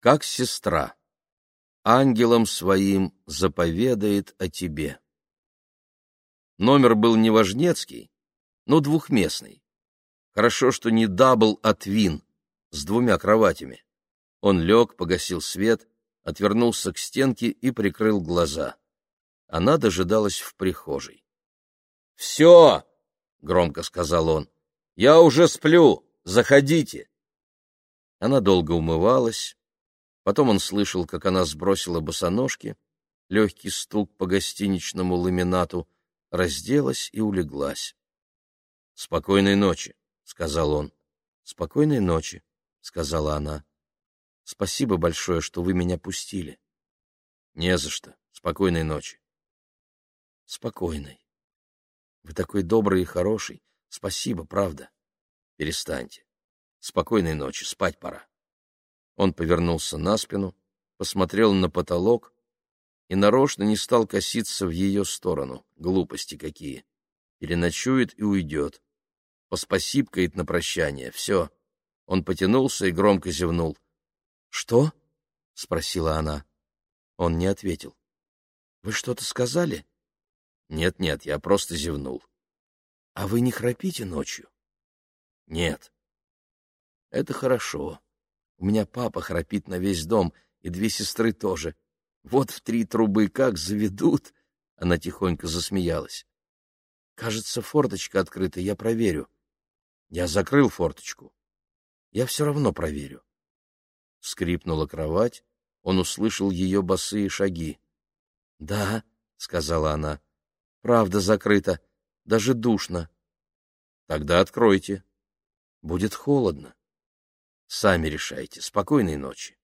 как сестра. Ангелом своим заповедает о тебе. Номер был не важнецкий, но двухместный. Хорошо, что не double, а twin, с двумя кроватями. Он лег, погасил свет, отвернулся к стенке и прикрыл глаза. Она дожидалась в прихожей. — Все! — громко сказал он. — Я уже сплю! Заходите! Она долго умывалась. Потом он слышал, как она сбросила босоножки, легкий стук по гостиничному ламинату, разделась и улеглась. — Спокойной ночи, — сказал он. — Спокойной ночи, — сказала она. — Спасибо большое, что вы меня пустили. — Не за что. Спокойной ночи. — Спокойной. Вы такой добрый и хороший. Спасибо, правда. Перестаньте. Спокойной ночи, спать пора. Он повернулся на спину, посмотрел на потолок и нарочно не стал коситься в ее сторону. Глупости какие. Переночует и уйдет. Поспасибкает на прощание. Все. Он потянулся и громко зевнул. — Что? — спросила она. Он не ответил. — Вы что-то сказали? — Нет-нет, я просто зевнул. — А вы не храпите ночью? — Нет. — Это хорошо. У меня папа храпит на весь дом, и две сестры тоже. Вот в три трубы как заведут. Она тихонько засмеялась. Кажется, форточка открыта, я проверю. Я закрыл форточку. Я все равно проверю. Скрипнула кровать, он услышал ее босые шаги. — Да, — сказала она, — правда закрыта, даже душно. — Тогда откройте. Будет холодно. Сами решайте. Спокойной ночи.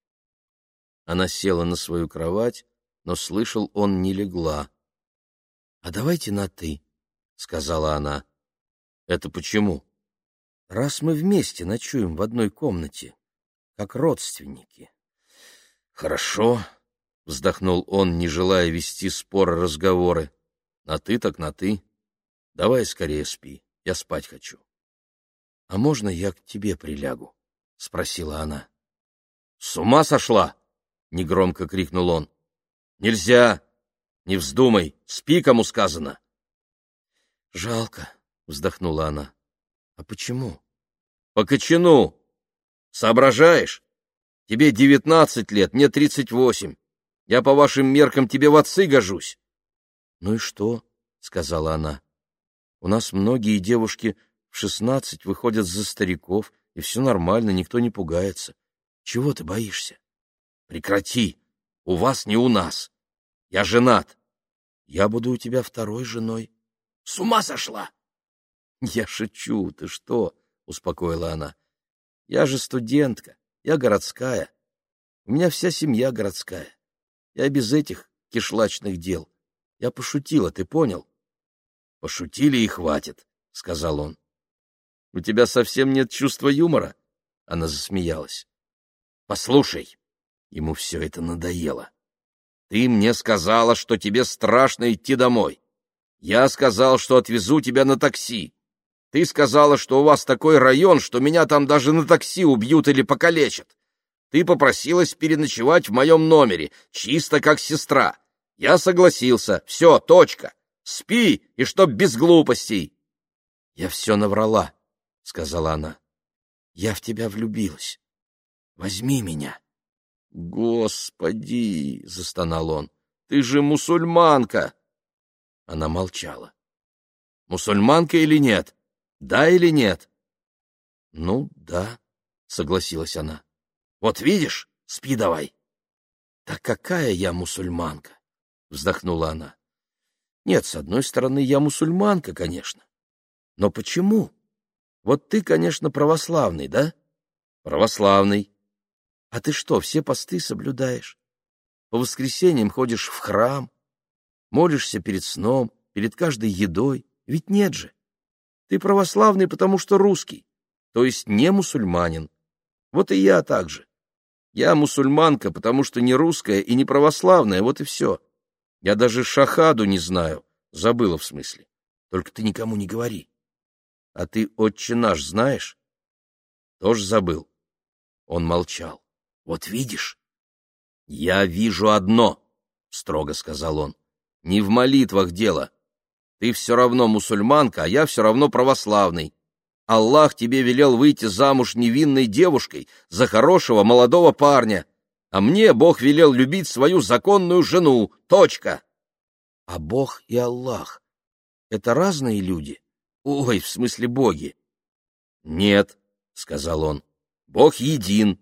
Она села на свою кровать, но слышал он не легла. — А давайте на «ты», — сказала она. — Это почему? — Раз мы вместе ночуем в одной комнате как родственники. — Хорошо, — вздохнул он, не желая вести споры разговоры. — На ты так на ты. Давай скорее спи, я спать хочу. — А можно я к тебе прилягу? — спросила она. — С ума сошла? — негромко крикнул он. — Нельзя! Не вздумай! Спи, кому сказано! — Жалко, — вздохнула она. — А почему? — По кочану! Соображаешь? Тебе девятнадцать лет, мне тридцать восемь. Я по вашим меркам тебе в отцы гожусь. — Ну и что? — сказала она. — У нас многие девушки в шестнадцать выходят за стариков, и все нормально, никто не пугается. Чего ты боишься? — Прекрати! У вас не у нас. Я женат. Я буду у тебя второй женой. — С ума сошла! — Я шучу, ты что? — успокоила она. Я же студентка, я городская. У меня вся семья городская. Я без этих кишлачных дел. Я пошутила, ты понял? — Пошутили и хватит, — сказал он. — У тебя совсем нет чувства юмора? Она засмеялась. — Послушай, ему все это надоело. Ты мне сказала, что тебе страшно идти домой. Я сказал, что отвезу тебя на такси. Ты сказала, что у вас такой район, что меня там даже на такси убьют или покалечат. Ты попросилась переночевать в моем номере, чисто как сестра. Я согласился. Все, точка. Спи, и чтоб без глупостей. — Я все наврала, — сказала она. — Я в тебя влюбилась. Возьми меня. — Господи! — застонал он. — Ты же мусульманка! Она молчала. — Мусульманка или нет? Да или нет? — Ну, да, — согласилась она. — Вот видишь, спи давай. — Да какая я мусульманка? — вздохнула она. — Нет, с одной стороны, я мусульманка, конечно. Но почему? Вот ты, конечно, православный, да? — Православный. — А ты что, все посты соблюдаешь? По воскресеньям ходишь в храм, молишься перед сном, перед каждой едой? Ведь нет же. Ты православный, потому что русский, то есть не мусульманин. Вот и я так же. Я мусульманка, потому что не русская и не православная, вот и все. Я даже шахаду не знаю, забыла в смысле. Только ты никому не говори. А ты отче наш знаешь? Тоже забыл. Он молчал. Вот видишь, Я вижу одно, строго сказал он. Не в молитвах дело. Ты все равно мусульманка, а я все равно православный. Аллах тебе велел выйти замуж невинной девушкой за хорошего молодого парня, а мне Бог велел любить свою законную жену. Точка. А Бог и Аллах — это разные люди? Ой, в смысле боги. Нет, — сказал он, — Бог един.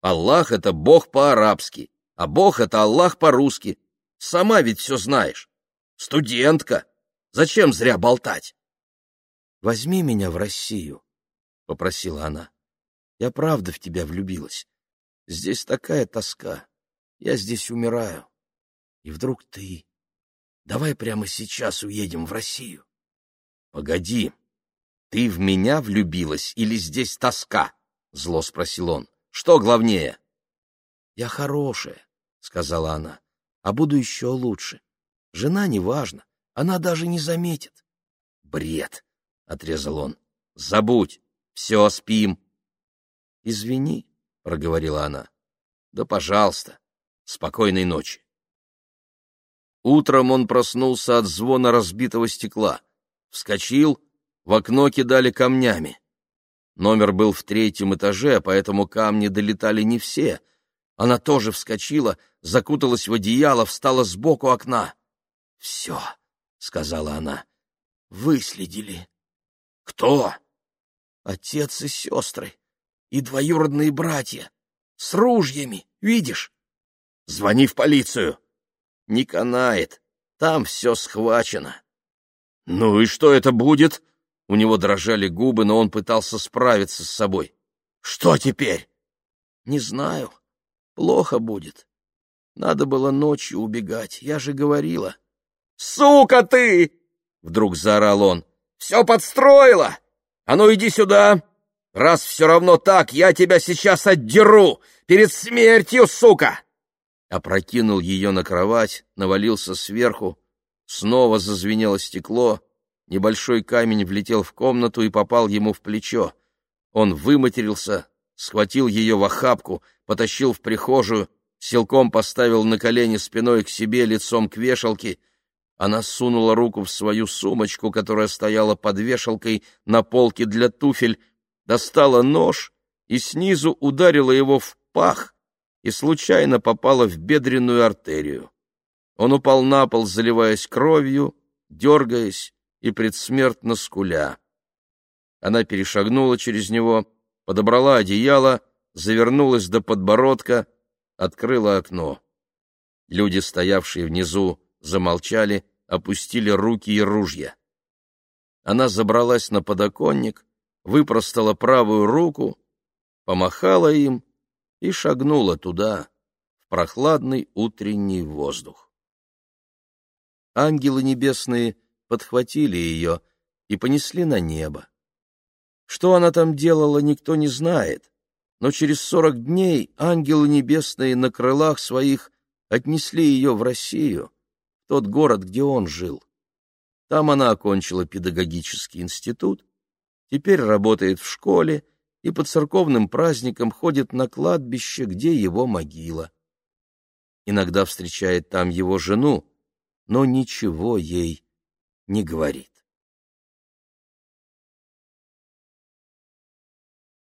Аллах — это Бог по-арабски, а Бог — это Аллах по-русски. Сама ведь все знаешь. Студентка. Зачем зря болтать? — Возьми меня в Россию, — попросила она. Я правда в тебя влюбилась. Здесь такая тоска. Я здесь умираю. И вдруг ты... Давай прямо сейчас уедем в Россию. — Погоди, ты в меня влюбилась или здесь тоска? — зло спросил он. — Что главнее? — Я хорошая, — сказала она, — а буду еще лучше. Жена не важна, она даже не заметит. — Бред, — отрезал он. — Забудь, все, спим. — Извини, — проговорила она. — Да, пожалуйста. Спокойной ночи. Утром он проснулся от звона разбитого стекла. Вскочил, в окно кидали камнями. Номер был в третьем этаже, поэтому камни долетали не все. Она тоже вскочила, закуталась в одеяло, встала сбоку окна. — Все, — сказала она, — выследили. — Кто? — Отец и сестры, и двоюродные братья. С ружьями, видишь? — Звони в полицию. Не канает. Там все схвачено. Ну и что это будет? У него дрожали губы, но он пытался справиться с собой. Что теперь? Не знаю. Плохо будет. Надо было ночью убегать, я же говорила. Сука ты! Вдруг заорал он. Все подстроила! А ну иди сюда! Раз все равно так, я тебя сейчас отдеру! Перед смертью, сука! опрокинул ее на кровать, навалился сверху, снова зазвенело стекло, небольшой камень влетел в комнату и попал ему в плечо. Он выматерился, схватил ее в охапку, потащил в прихожую, силком поставил на колени спиной к себе, лицом к вешалке. Она сунула руку в свою сумочку, которая стояла под вешалкой на полке для туфель, достала нож и снизу ударила его в пах, и случайно попала в бедренную артерию. Он упал на пол, заливаясь кровью, дергаясь и предсмертно скуля. Она перешагнула через него, подобрала одеяло, завернулась до подбородка, открыла окно. Люди, стоявшие внизу, замолчали, опустили руки и ружья. Она забралась на подоконник, выпростала правую руку, помахала им и шагнула туда, в прохладный утренний воздух. Ангелы небесные подхватили ее и понесли на небо. Что она там делала, никто не знает, но через сорок дней ангелы небесные на крылах своих отнесли ее в Россию, тот город, где он жил. Там она окончила педагогический институт, теперь работает в школе и по церковным праздникам ходит на кладбище, где его могила. Иногда встречает там его жену, но ничего ей не говорит.